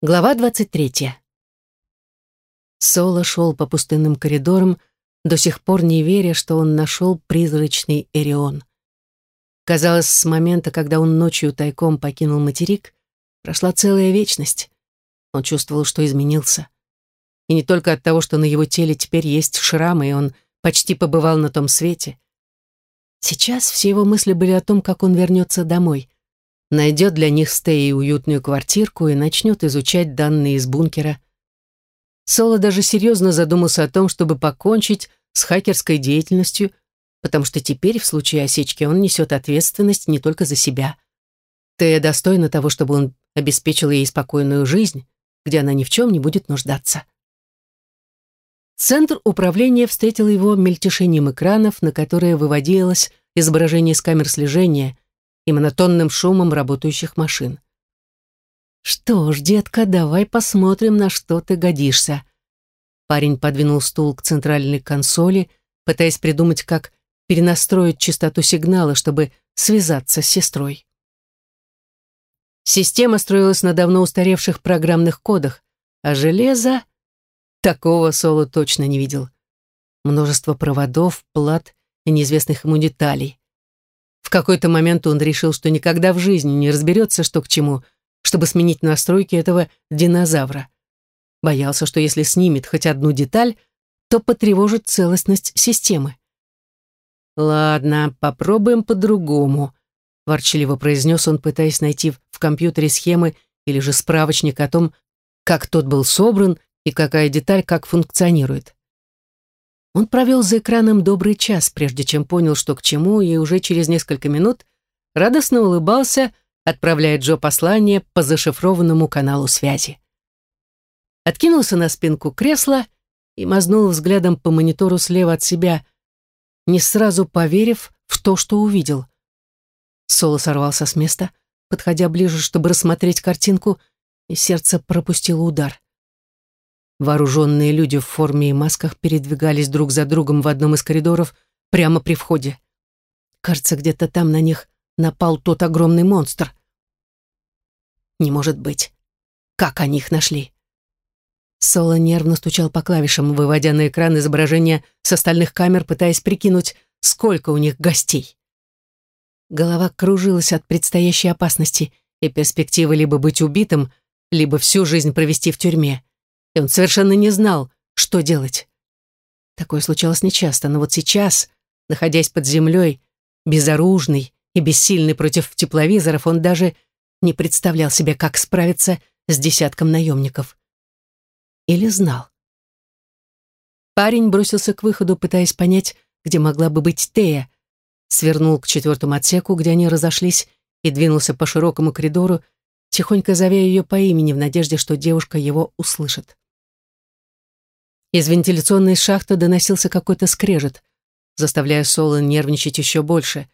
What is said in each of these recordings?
Глава 23. Соло шел по пустынным коридорам, до сих пор не веря, что он нашел призрачный Эрион. Казалось, с момента, когда он ночью тайком покинул материк, прошла целая вечность. Он чувствовал, что изменился. И не только от того, что на его теле теперь есть шрамы, и он почти побывал на том свете. Сейчас все его мысли были о том, как он вернется домой — найдет для них Стей уютную квартирку и начнет изучать данные из бункера. Соло даже серьезно задумался о том, чтобы покончить с хакерской деятельностью, потому что теперь в случае осечки он несет ответственность не только за себя. Тея достойна того, чтобы он обеспечил ей спокойную жизнь, где она ни в чем не будет нуждаться. Центр управления встретил его мельтешением экранов, на которые выводилось изображение с камер слежения — и монотонным шумом работающих машин. «Что ж, детка, давай посмотрим, на что ты годишься». Парень подвинул стул к центральной консоли, пытаясь придумать, как перенастроить частоту сигнала, чтобы связаться с сестрой. Система строилась на давно устаревших программных кодах, а железо... Такого Соло точно не видел. Множество проводов, плат и неизвестных ему деталей. В какой-то момент он решил, что никогда в жизни не разберется, что к чему, чтобы сменить настройки этого динозавра. Боялся, что если снимет хоть одну деталь, то потревожит целостность системы. «Ладно, попробуем по-другому», — ворчливо произнес он, пытаясь найти в компьютере схемы или же справочник о том, как тот был собран и какая деталь как функционирует. Он провел за экраном добрый час, прежде чем понял, что к чему, и уже через несколько минут радостно улыбался, отправляя Джо послание по зашифрованному каналу связи. Откинулся на спинку кресла и мазнул взглядом по монитору слева от себя, не сразу поверив в то, что увидел. Соло сорвался с места, подходя ближе, чтобы рассмотреть картинку, и сердце пропустило удар. Вооруженные люди в форме и масках передвигались друг за другом в одном из коридоров прямо при входе. Кажется, где-то там на них напал тот огромный монстр. Не может быть. Как они их нашли? Соло нервно стучал по клавишам, выводя на экран изображения с остальных камер, пытаясь прикинуть, сколько у них гостей. Голова кружилась от предстоящей опасности и перспективы либо быть убитым, либо всю жизнь провести в тюрьме и он совершенно не знал, что делать. Такое случалось нечасто, но вот сейчас, находясь под землей, безоружный и бессильный против тепловизоров, он даже не представлял себе, как справиться с десятком наемников. Или знал. Парень бросился к выходу, пытаясь понять, где могла бы быть Тея, свернул к четвертому отсеку, где они разошлись, и двинулся по широкому коридору, тихонько зовя ее по имени в надежде, что девушка его услышит. Из вентиляционной шахты доносился какой-то скрежет, заставляя Соло нервничать еще больше.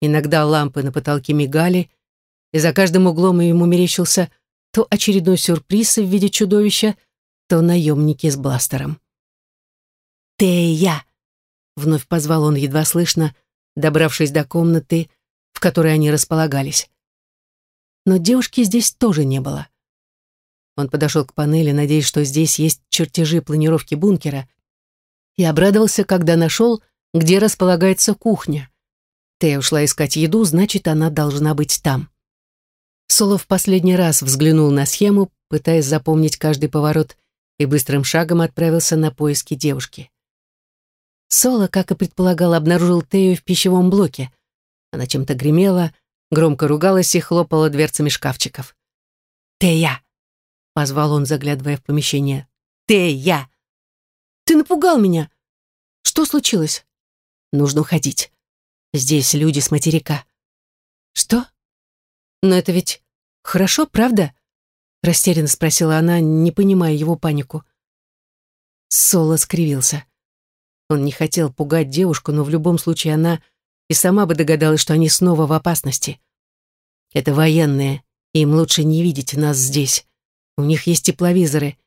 Иногда лампы на потолке мигали, и за каждым углом ему мерещился то очередной сюрприз в виде чудовища, то наемники с бластером. «Тея!» — вновь позвал он едва слышно, добравшись до комнаты, в которой они располагались. Но девушки здесь тоже не было. Он подошел к панели, надеясь, что здесь есть чертежи планировки бункера, и обрадовался, когда нашел, где располагается кухня. Тея ушла искать еду, значит, она должна быть там. Соло в последний раз взглянул на схему, пытаясь запомнить каждый поворот, и быстрым шагом отправился на поиски девушки. Соло, как и предполагал, обнаружил Тею в пищевом блоке. Она чем-то гремела, громко ругалась и хлопала дверцами шкафчиков. «Тея!» — позвал он, заглядывая в помещение. «Ты, я!» «Ты напугал меня!» «Что случилось?» «Нужно уходить. Здесь люди с материка». «Что? Но это ведь хорошо, правда?» Растерянно спросила она, не понимая его панику. Соло скривился. Он не хотел пугать девушку, но в любом случае она и сама бы догадалась, что они снова в опасности. Это военные, им лучше не видеть нас здесь. У них есть тепловизоры,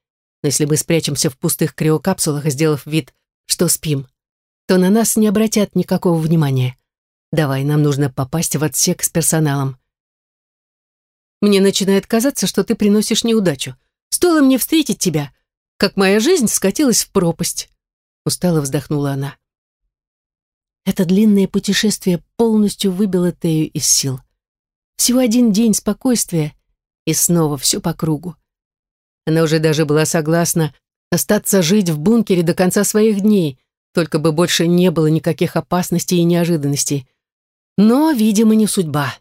но если мы спрячемся в пустых криокапсулах, сделав вид, что спим, то на нас не обратят никакого внимания. Давай, нам нужно попасть в отсек с персоналом. Мне начинает казаться, что ты приносишь неудачу. Стоило мне встретить тебя, как моя жизнь скатилась в пропасть. Устало вздохнула она. Это длинное путешествие полностью выбило Тею из сил. Всего один день спокойствия, и снова все по кругу. Она уже даже была согласна остаться жить в бункере до конца своих дней, только бы больше не было никаких опасностей и неожиданностей. Но, видимо, не судьба.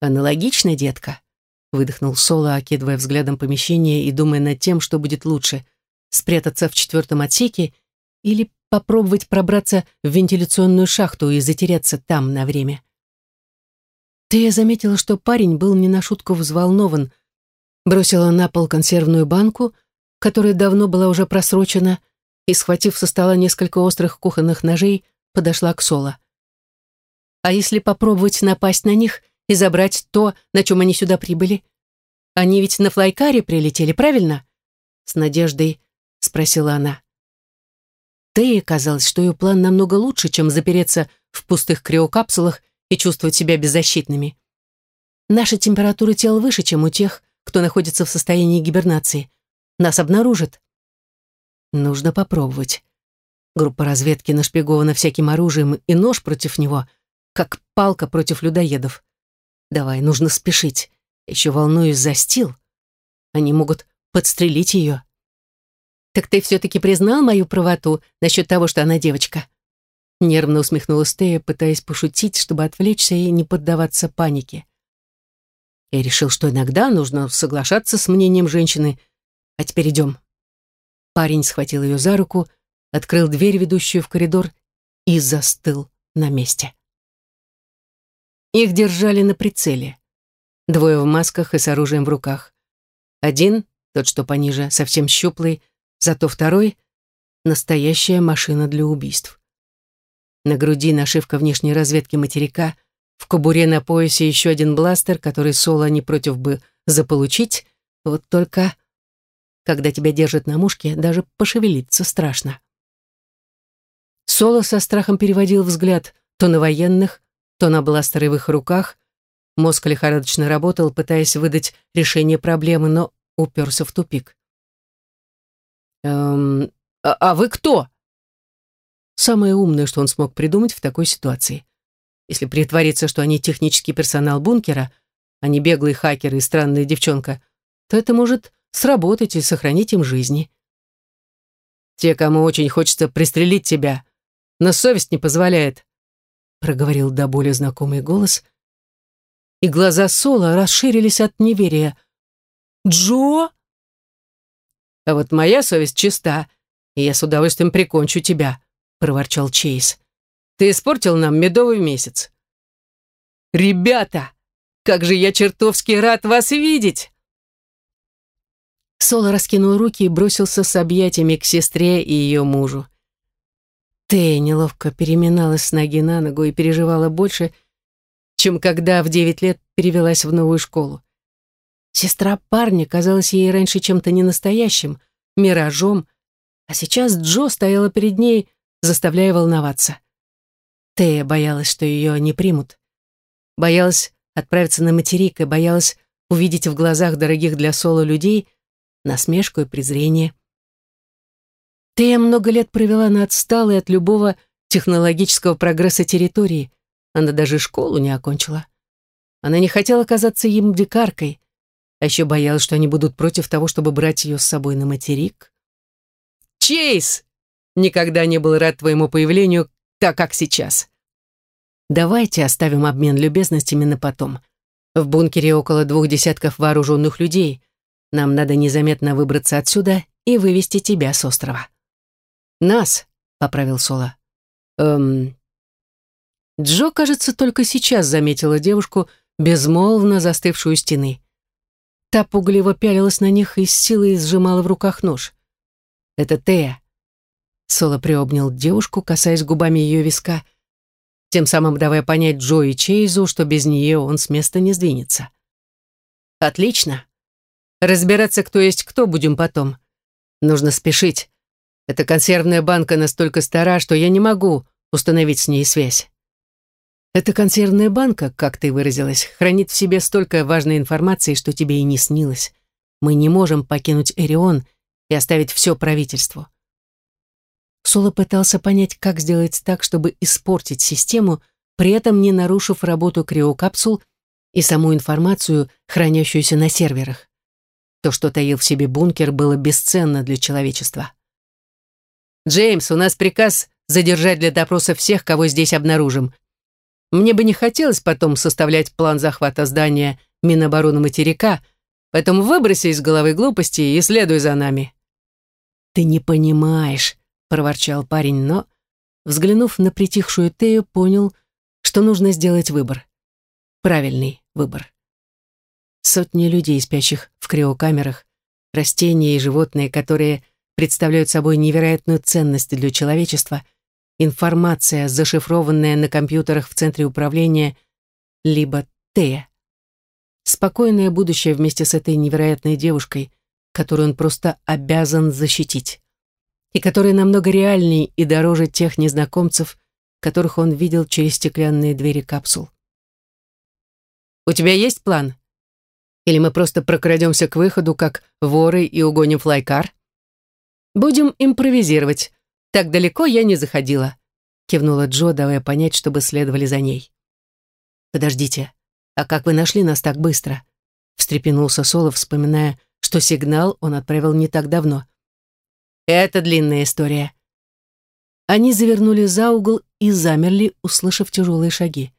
«Аналогично, детка», — выдохнул Соло, окидывая взглядом помещение и думая над тем, что будет лучше — спрятаться в четвертом отсеке или попробовать пробраться в вентиляционную шахту и затеряться там на время. Тея заметила, что парень был не на шутку взволнован. Бросила на пол консервную банку, которая давно была уже просрочена, и, схватив со стола несколько острых кухонных ножей, подошла к Соло. «А если попробовать напасть на них и забрать то, на чем они сюда прибыли? Они ведь на флайкаре прилетели, правильно?» С надеждой спросила она. Тея казалось, что ее план намного лучше, чем запереться в пустых криокапсулах и чувствовать себя беззащитными. Наша температура тела выше, чем у тех, кто находится в состоянии гибернации. Нас обнаружат. Нужно попробовать. Группа разведки нашпигована всяким оружием, и нож против него, как палка против людоедов. Давай, нужно спешить. Еще волнуюсь за стил. Они могут подстрелить ее. Так ты все-таки признал мою правоту насчет того, что она девочка? Нервно усмехнулась Тея, пытаясь пошутить, чтобы отвлечься и не поддаваться панике. Я решил, что иногда нужно соглашаться с мнением женщины. А теперь идем. Парень схватил ее за руку, открыл дверь, ведущую в коридор, и застыл на месте. Их держали на прицеле. Двое в масках и с оружием в руках. Один, тот, что пониже, совсем щуплый, зато второй — настоящая машина для убийств. На груди нашивка внешней разведки материка, в кобуре на поясе еще один бластер, который Соло не против бы заполучить, вот только, когда тебя держат на мушке, даже пошевелиться страшно. Соло со страхом переводил взгляд то на военных, то на бластеры в их руках. Мозг лихорадочно работал, пытаясь выдать решение проблемы, но уперся в тупик. «Эм, а, а вы кто?» Самое умное, что он смог придумать в такой ситуации. Если притвориться, что они технический персонал бункера, а не беглый хакер и странная девчонка, то это может сработать и сохранить им жизни. «Те, кому очень хочется пристрелить тебя, но совесть не позволяет», проговорил до боли знакомый голос, и глаза Соло расширились от неверия. «Джо?» «А вот моя совесть чиста, и я с удовольствием прикончу тебя», проворчал Чейз. «Ты испортил нам медовый месяц». «Ребята, как же я чертовски рад вас видеть!» Соло раскинул руки и бросился с объятиями к сестре и ее мужу. Тея неловко переминалась с ноги на ногу и переживала больше, чем когда в девять лет перевелась в новую школу. Сестра парня казалась ей раньше чем-то ненастоящим, миражом, а сейчас Джо стояла перед ней заставляя волноваться. Тея боялась, что ее не примут. Боялась отправиться на материк и боялась увидеть в глазах дорогих для Соло людей насмешку и презрение. Тея много лет провела на отсталой от любого технологического прогресса территории. Она даже школу не окончила. Она не хотела казаться им дикаркой, а еще боялась, что они будут против того, чтобы брать ее с собой на материк. «Чейз!» никогда не был рад твоему появлению так, как сейчас. Давайте оставим обмен любезностями на потом. В бункере около двух десятков вооруженных людей. Нам надо незаметно выбраться отсюда и вывести тебя с острова. Нас, поправил Соло. Эм... Джо, кажется, только сейчас заметила девушку, безмолвно застывшую стены. Та пугливо пялилась на них и с силой сжимала в руках нож. Это Тея. Соло приобнял девушку, касаясь губами ее виска, тем самым давая понять Джо и Чейзу, что без нее он с места не сдвинется. «Отлично. Разбираться, кто есть кто, будем потом. Нужно спешить. Эта консервная банка настолько стара, что я не могу установить с ней связь. Эта консервная банка, как ты выразилась, хранит в себе столько важной информации, что тебе и не снилось. Мы не можем покинуть Эрион и оставить все правительству. Соло пытался понять, как сделать так, чтобы испортить систему, при этом не нарушив работу криокапсул и саму информацию, хранящуюся на серверах. То, что таил в себе бункер, было бесценно для человечества. «Джеймс, у нас приказ задержать для допроса всех, кого здесь обнаружим. Мне бы не хотелось потом составлять план захвата здания Минобороны материка, поэтому выброси из головы глупости и следуй за нами». «Ты не понимаешь», — проворчал парень, но, взглянув на притихшую Тею, понял, что нужно сделать выбор. Правильный выбор. Сотни людей, спящих в криокамерах, растения и животные, которые представляют собой невероятную ценность для человечества, информация, зашифрованная на компьютерах в центре управления, либо Тея. Спокойное будущее вместе с этой невероятной девушкой, которую он просто обязан защитить, и которая намного реальней и дороже тех незнакомцев, которых он видел через стеклянные двери капсул. «У тебя есть план? Или мы просто прокрадемся к выходу, как воры, и угоним флайкар?» «Будем импровизировать. Так далеко я не заходила», — кивнула Джо, давая понять, чтобы следовали за ней. «Подождите, а как вы нашли нас так быстро?» — встрепенулся Соло, вспоминая, что сигнал он отправил не так давно. «Это длинная история». Они завернули за угол и замерли, услышав тяжелые шаги.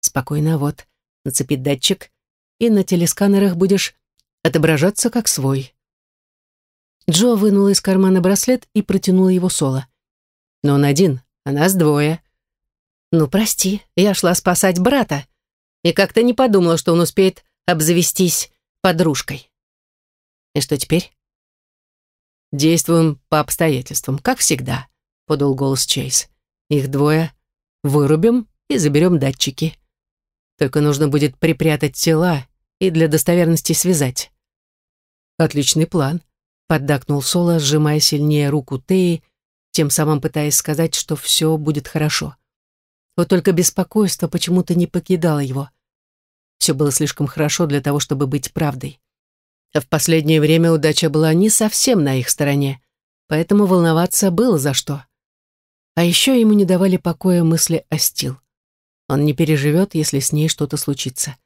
«Спокойно, вот, нацепить датчик, и на телесканерах будешь отображаться как свой». Джо вынула из кармана браслет и протянула его Соло. «Но он один, а нас двое». «Ну, прости, я шла спасать брата, и как-то не подумала, что он успеет обзавестись подружкой». «И что теперь?» «Действуем по обстоятельствам, как всегда», — подал голос Чейз. «Их двое. Вырубим и заберем датчики. Только нужно будет припрятать тела и для достоверности связать». «Отличный план», поддакнул Соло, сжимая сильнее руку Теи, тем самым пытаясь сказать, что все будет хорошо. Вот только беспокойство почему-то не покидало его. Все было слишком хорошо для того, чтобы быть правдой. В последнее время удача была не совсем на их стороне, поэтому волноваться было за что. А еще ему не давали покоя мысли о Стил. Он не переживет, если с ней что-то случится.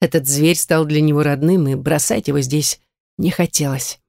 Этот зверь стал для него родным, и бросать его здесь не хотелось.